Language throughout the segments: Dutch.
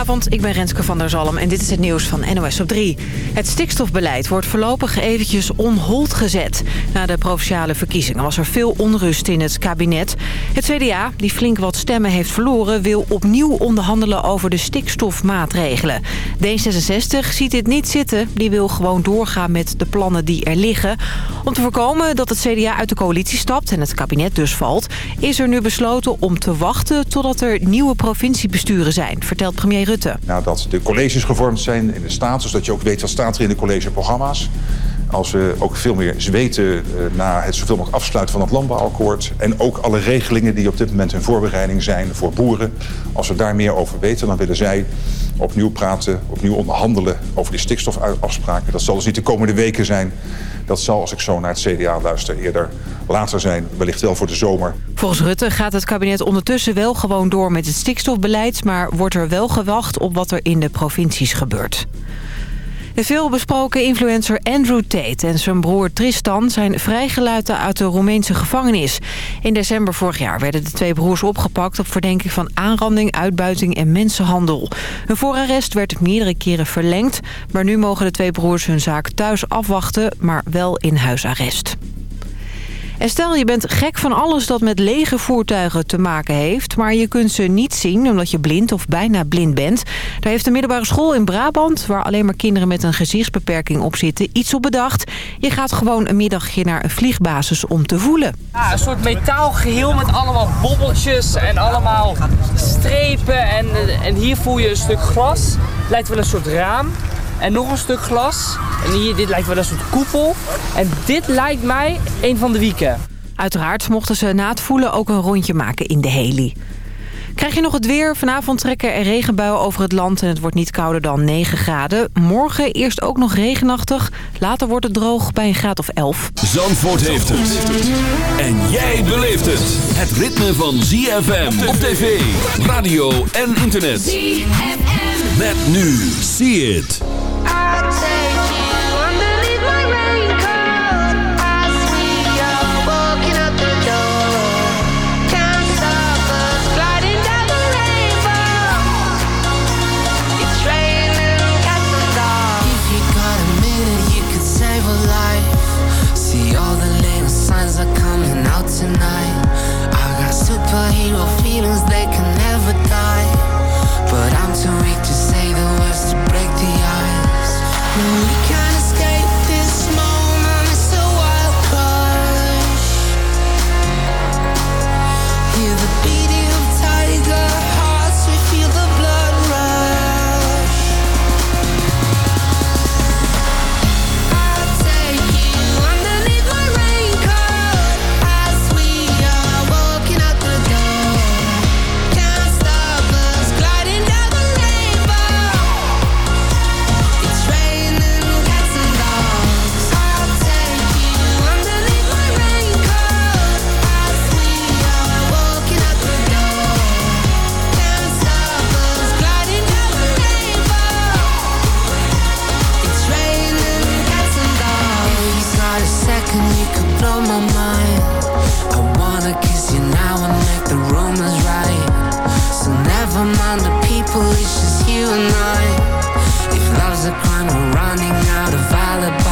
Goedenavond, ik ben Renske van der Zalm en dit is het nieuws van NOS op 3. Het stikstofbeleid wordt voorlopig eventjes on hold gezet. Na de provinciale verkiezingen was er veel onrust in het kabinet. Het CDA, die flink wat stemmen heeft verloren... wil opnieuw onderhandelen over de stikstofmaatregelen. D66 ziet dit niet zitten. Die wil gewoon doorgaan met de plannen die er liggen. Om te voorkomen dat het CDA uit de coalitie stapt en het kabinet dus valt... is er nu besloten om te wachten totdat er nieuwe provinciebesturen zijn... vertelt premier Rutte. Nou, dat de colleges gevormd zijn in de status, dat je ook weet wat staat er in de collegeprogramma's. Als we ook veel meer weten eh, na het zoveel mogelijk afsluiten van het landbouwakkoord... en ook alle regelingen die op dit moment in voorbereiding zijn voor boeren... als we daar meer over weten, dan willen zij opnieuw praten, opnieuw onderhandelen over die stikstofafspraken. Dat zal dus niet de komende weken zijn. Dat zal, als ik zo naar het CDA luister, eerder later zijn. Wellicht wel voor de zomer. Volgens Rutte gaat het kabinet ondertussen wel gewoon door met het stikstofbeleid... maar wordt er wel gewacht op wat er in de provincies gebeurt. De veelbesproken influencer Andrew Tate en zijn broer Tristan zijn vrijgelaten uit de Roemeense gevangenis. In december vorig jaar werden de twee broers opgepakt op verdenking van aanranding, uitbuiting en mensenhandel. Hun voorarrest werd meerdere keren verlengd, maar nu mogen de twee broers hun zaak thuis afwachten, maar wel in huisarrest. En stel je bent gek van alles dat met lege voertuigen te maken heeft... maar je kunt ze niet zien omdat je blind of bijna blind bent. Daar heeft de middelbare school in Brabant... waar alleen maar kinderen met een gezichtsbeperking op zitten... iets op bedacht. Je gaat gewoon een middagje naar een vliegbasis om te voelen. Ja, een soort metaalgeheel met allemaal bobbeltjes en allemaal strepen. En, en hier voel je een stuk glas. Lijkt wel een soort raam. En nog een stuk glas. En hier, dit lijkt wel een soort koepel. En dit lijkt mij een van de wieken. Uiteraard mochten ze na het voelen ook een rondje maken in de heli. Krijg je nog het weer? Vanavond trekken er regenbuien over het land en het wordt niet kouder dan 9 graden. Morgen eerst ook nog regenachtig. Later wordt het droog bij een graad of 11. Zandvoort heeft het. En jij beleeft het. Het ritme van ZFM op tv, radio en internet. ZFM. Met nu. See it. Mind the people, it's just you and I. If love's a crime, we're running out of alibis.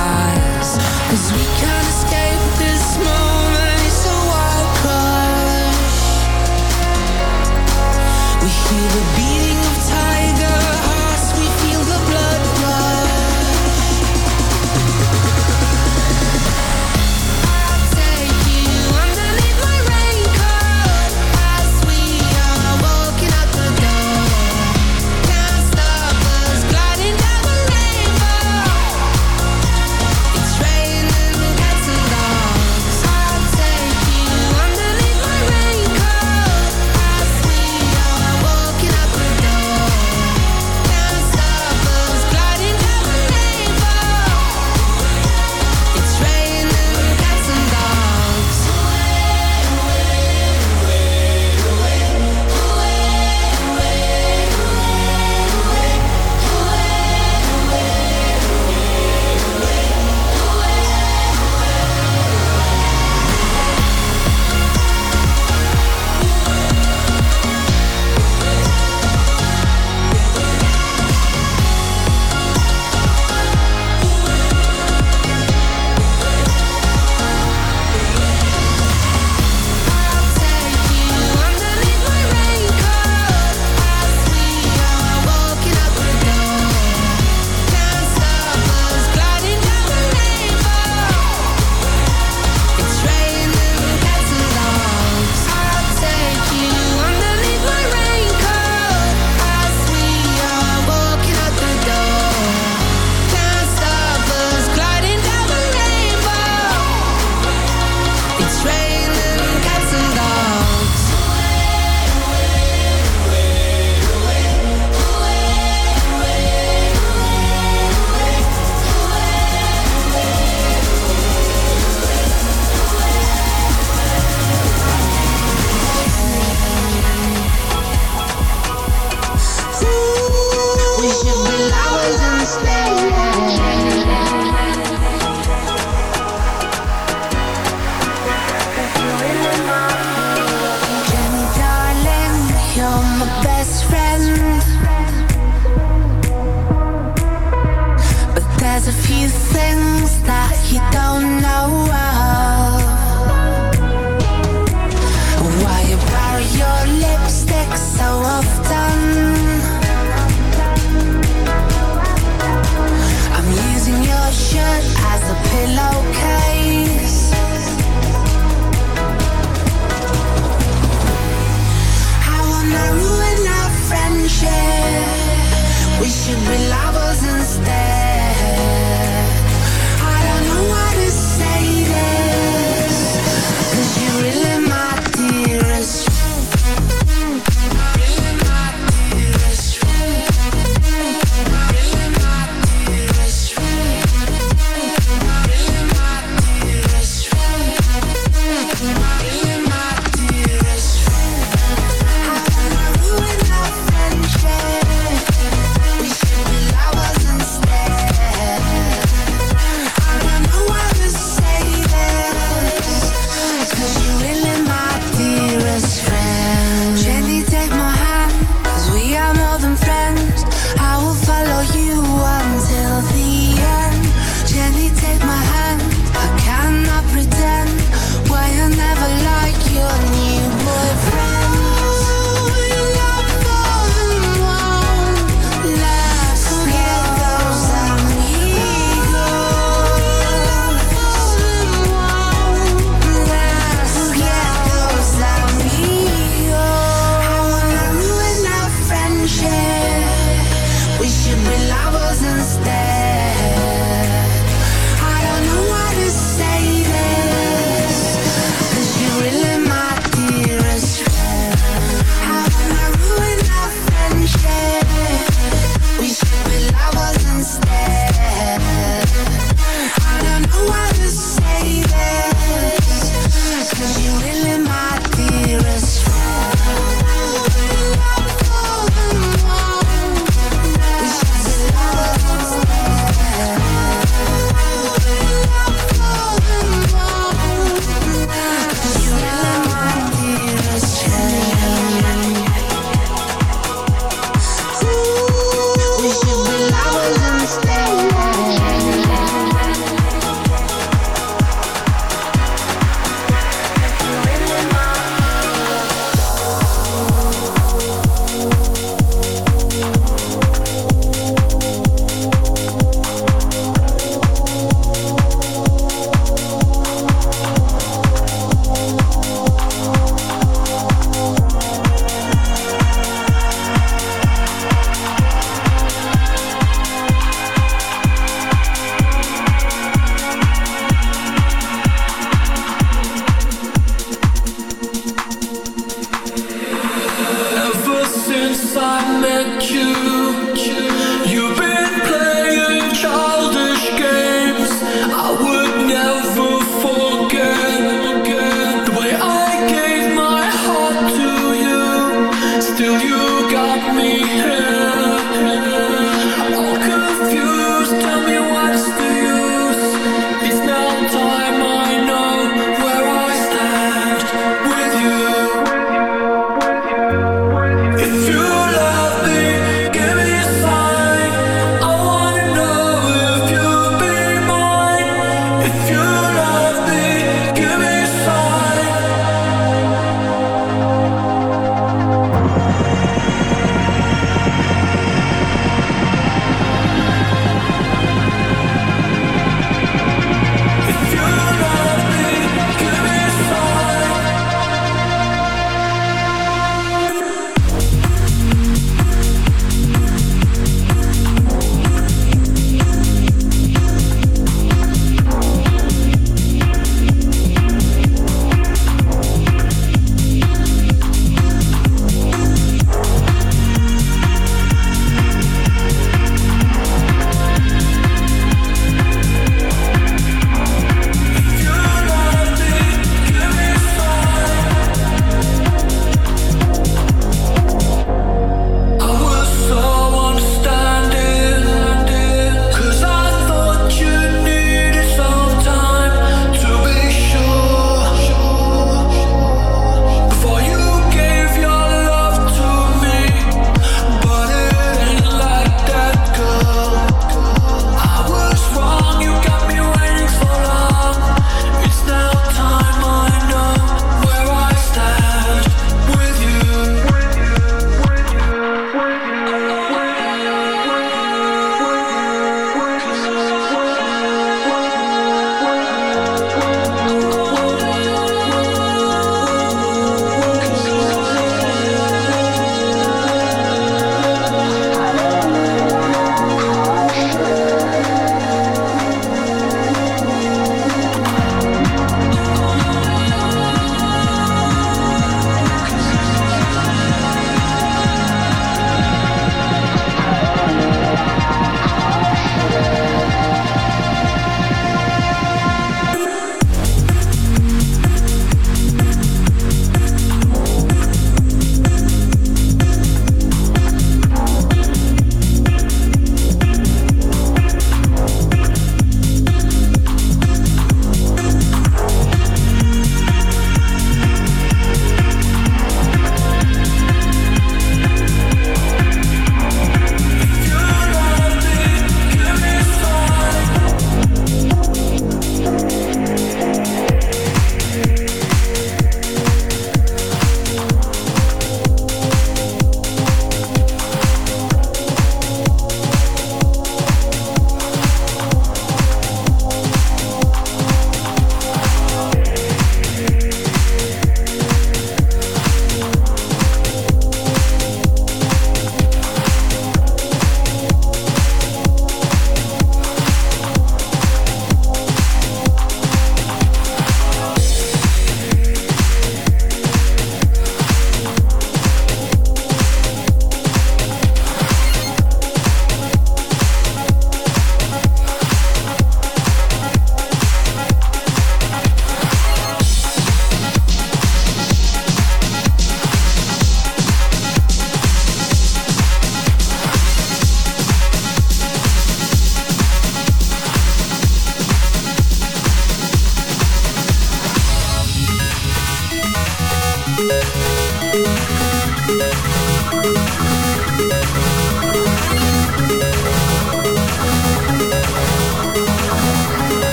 friends.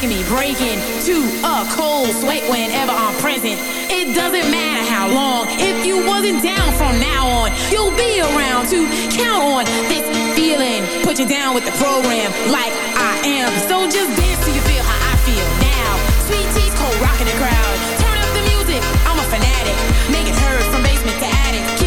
Breaking to a cold sweat whenever I'm present. It doesn't matter how long. If you wasn't down from now on, you'll be around to count on this feeling. Put you down with the program like I am. So just dance till you feel how I feel now. Sweet tea's cold rocking the crowd. Turn up the music. I'm a fanatic. Make it heard from basement to attic.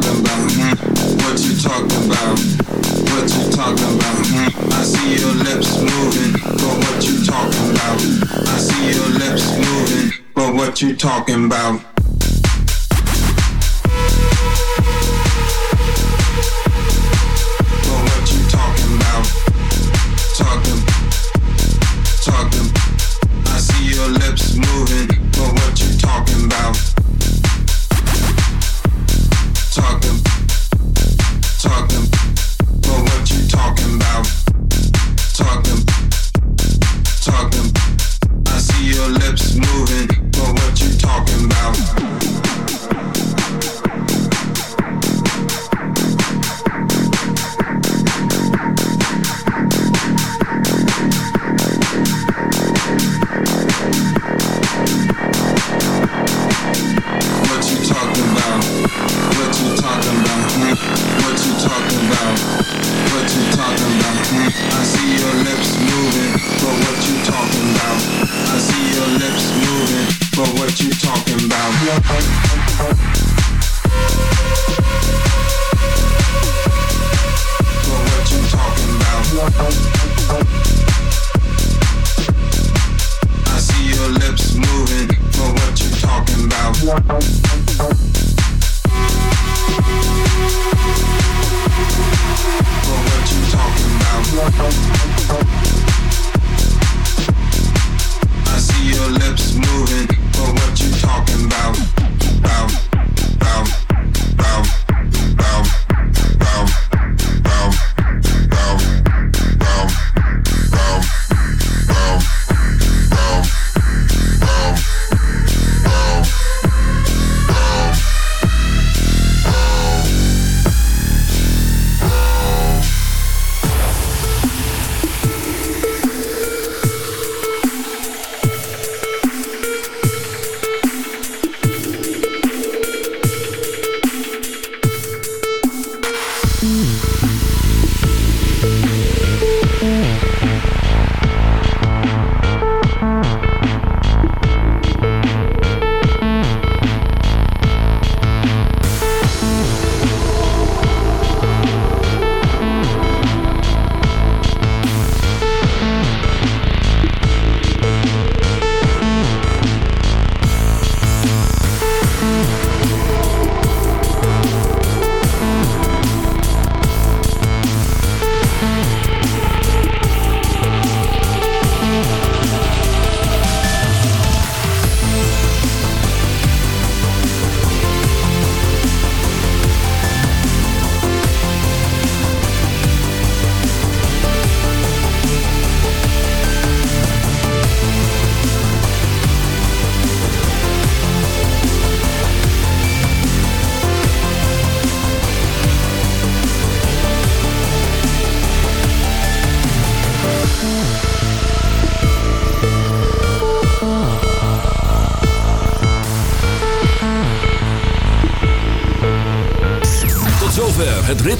talking about? Hmm? What you talking about? What you talking about? Hmm? I see your lips moving, but what you talking about? I see your lips moving, but what you talking about?